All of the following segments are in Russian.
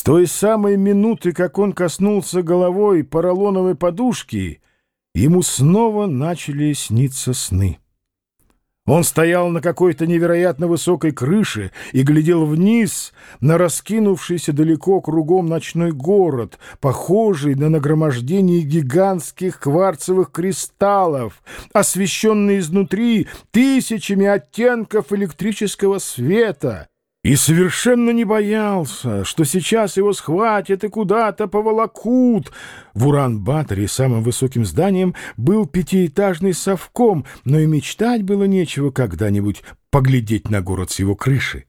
С той самой минуты, как он коснулся головой поролоновой подушки, ему снова начали сниться сны. Он стоял на какой-то невероятно высокой крыше и глядел вниз на раскинувшийся далеко кругом ночной город, похожий на нагромождение гигантских кварцевых кристаллов, освещенный изнутри тысячами оттенков электрического света, и совершенно не боялся, что сейчас его схватят и куда-то поволокут. В Уран-Баторе самым высоким зданием был пятиэтажный совком, но и мечтать было нечего когда-нибудь поглядеть на город с его крыши.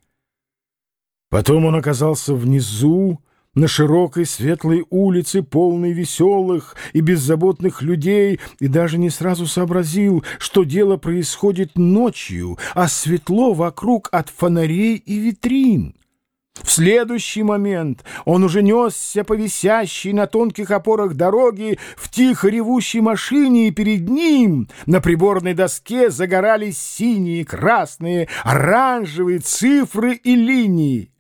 Потом он оказался внизу, на широкой светлой улице, полной веселых и беззаботных людей, и даже не сразу сообразил, что дело происходит ночью, а светло вокруг от фонарей и витрин. В следующий момент он уже несся по висящей на тонких опорах дороги в тихо ревущей машине, и перед ним на приборной доске загорались синие, красные, оранжевые цифры и линии.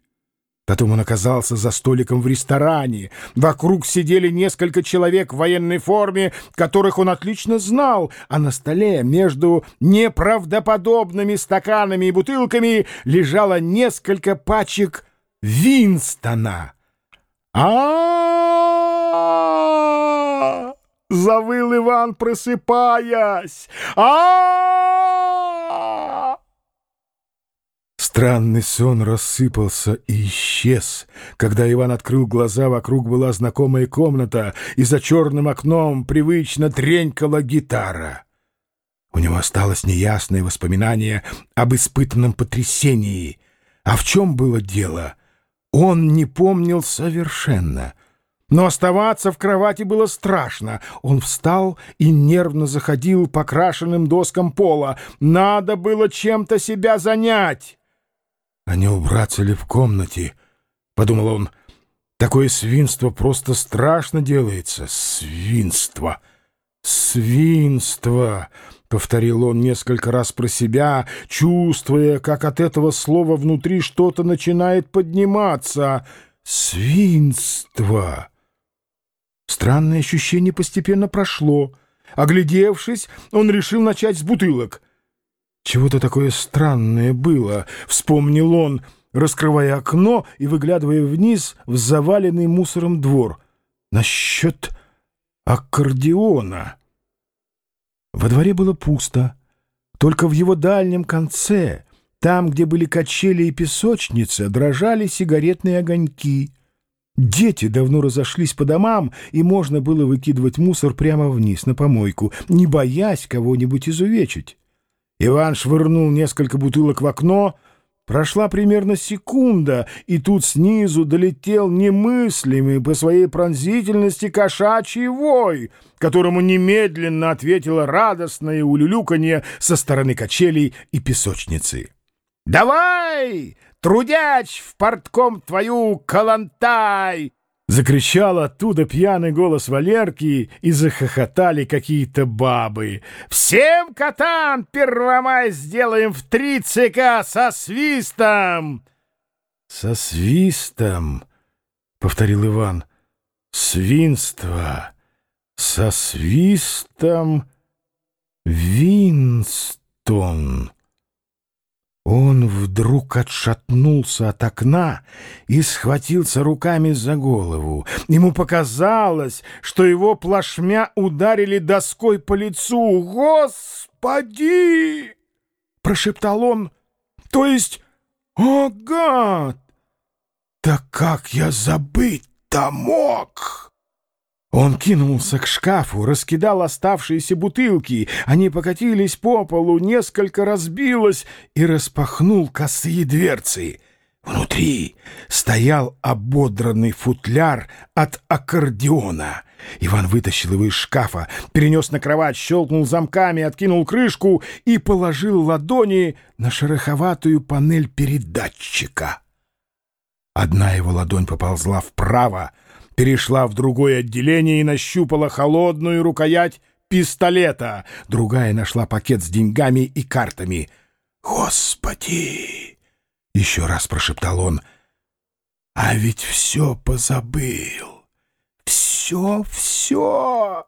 Потом он оказался за столиком в ресторане. Вокруг сидели несколько человек в военной форме, которых он отлично знал, а на столе между неправдоподобными стаканами и бутылками лежало несколько пачек Винстона. а Завыл Иван, просыпаясь. а Странный сон рассыпался и исчез. Когда Иван открыл глаза, вокруг была знакомая комната, и за черным окном привычно тренькала гитара. У него осталось неясное воспоминание об испытанном потрясении. А в чем было дело? Он не помнил совершенно. Но оставаться в кровати было страшно. Он встал и нервно заходил по крашенным доскам пола. Надо было чем-то себя занять. «А не убраться ли в комнате?» — подумал он. «Такое свинство просто страшно делается. Свинство! Свинство!» — повторил он несколько раз про себя, чувствуя, как от этого слова внутри что-то начинает подниматься. «Свинство!» Странное ощущение постепенно прошло. Оглядевшись, он решил начать с бутылок — чего-то такое странное было, вспомнил он, раскрывая окно и выглядывая вниз в заваленный мусором двор. Насчет аккордеона. Во дворе было пусто. Только в его дальнем конце, там, где были качели и песочница, дрожали сигаретные огоньки. Дети давно разошлись по домам, и можно было выкидывать мусор прямо вниз, на помойку, не боясь кого-нибудь изувечить. Иван швырнул несколько бутылок в окно. Прошла примерно секунда, и тут снизу долетел немыслимый по своей пронзительности кошачий вой, которому немедленно ответило радостное улюлюканье со стороны качелей и песочницы. «Давай, трудяч, в портком твою калантай!» Закричал оттуда пьяный голос Валерки, и захохотали какие-то бабы. «Всем котам первомай сделаем в три ЦК со свистом!» «Со свистом!» — повторил Иван. «Свинство! Со свистом! Винстон!» Он вдруг отшатнулся от окна и схватился руками за голову. Ему показалось, что его плашмя ударили доской по лицу. «Господи!» — прошептал он. «То есть, о, гад! Так как я забыть-то мог?» Он кинулся к шкафу, раскидал оставшиеся бутылки. Они покатились по полу, несколько разбилось и распахнул косые дверцы. Внутри стоял ободранный футляр от аккордеона. Иван вытащил его из шкафа, перенес на кровать, щелкнул замками, откинул крышку и положил ладони на шероховатую панель передатчика. Одна его ладонь поползла вправо, перешла в другое отделение и нащупала холодную рукоять пистолета. Другая нашла пакет с деньгами и картами. «Господи!» — еще раз прошептал он. «А ведь все позабыл. Все, все.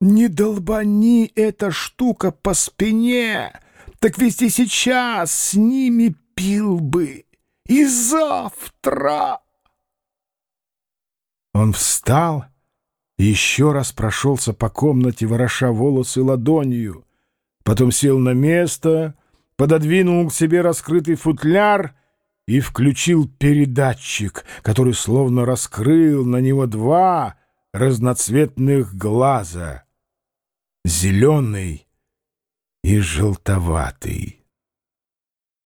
Не долбани эта штука по спине, так ведь и сейчас с ними пил бы. И завтра. Он встал и еще раз прошелся по комнате, вороша волосы ладонью. Потом сел на место, пододвинул к себе раскрытый футляр и включил передатчик, который словно раскрыл на него два разноцветных глаза — зеленый и желтоватый.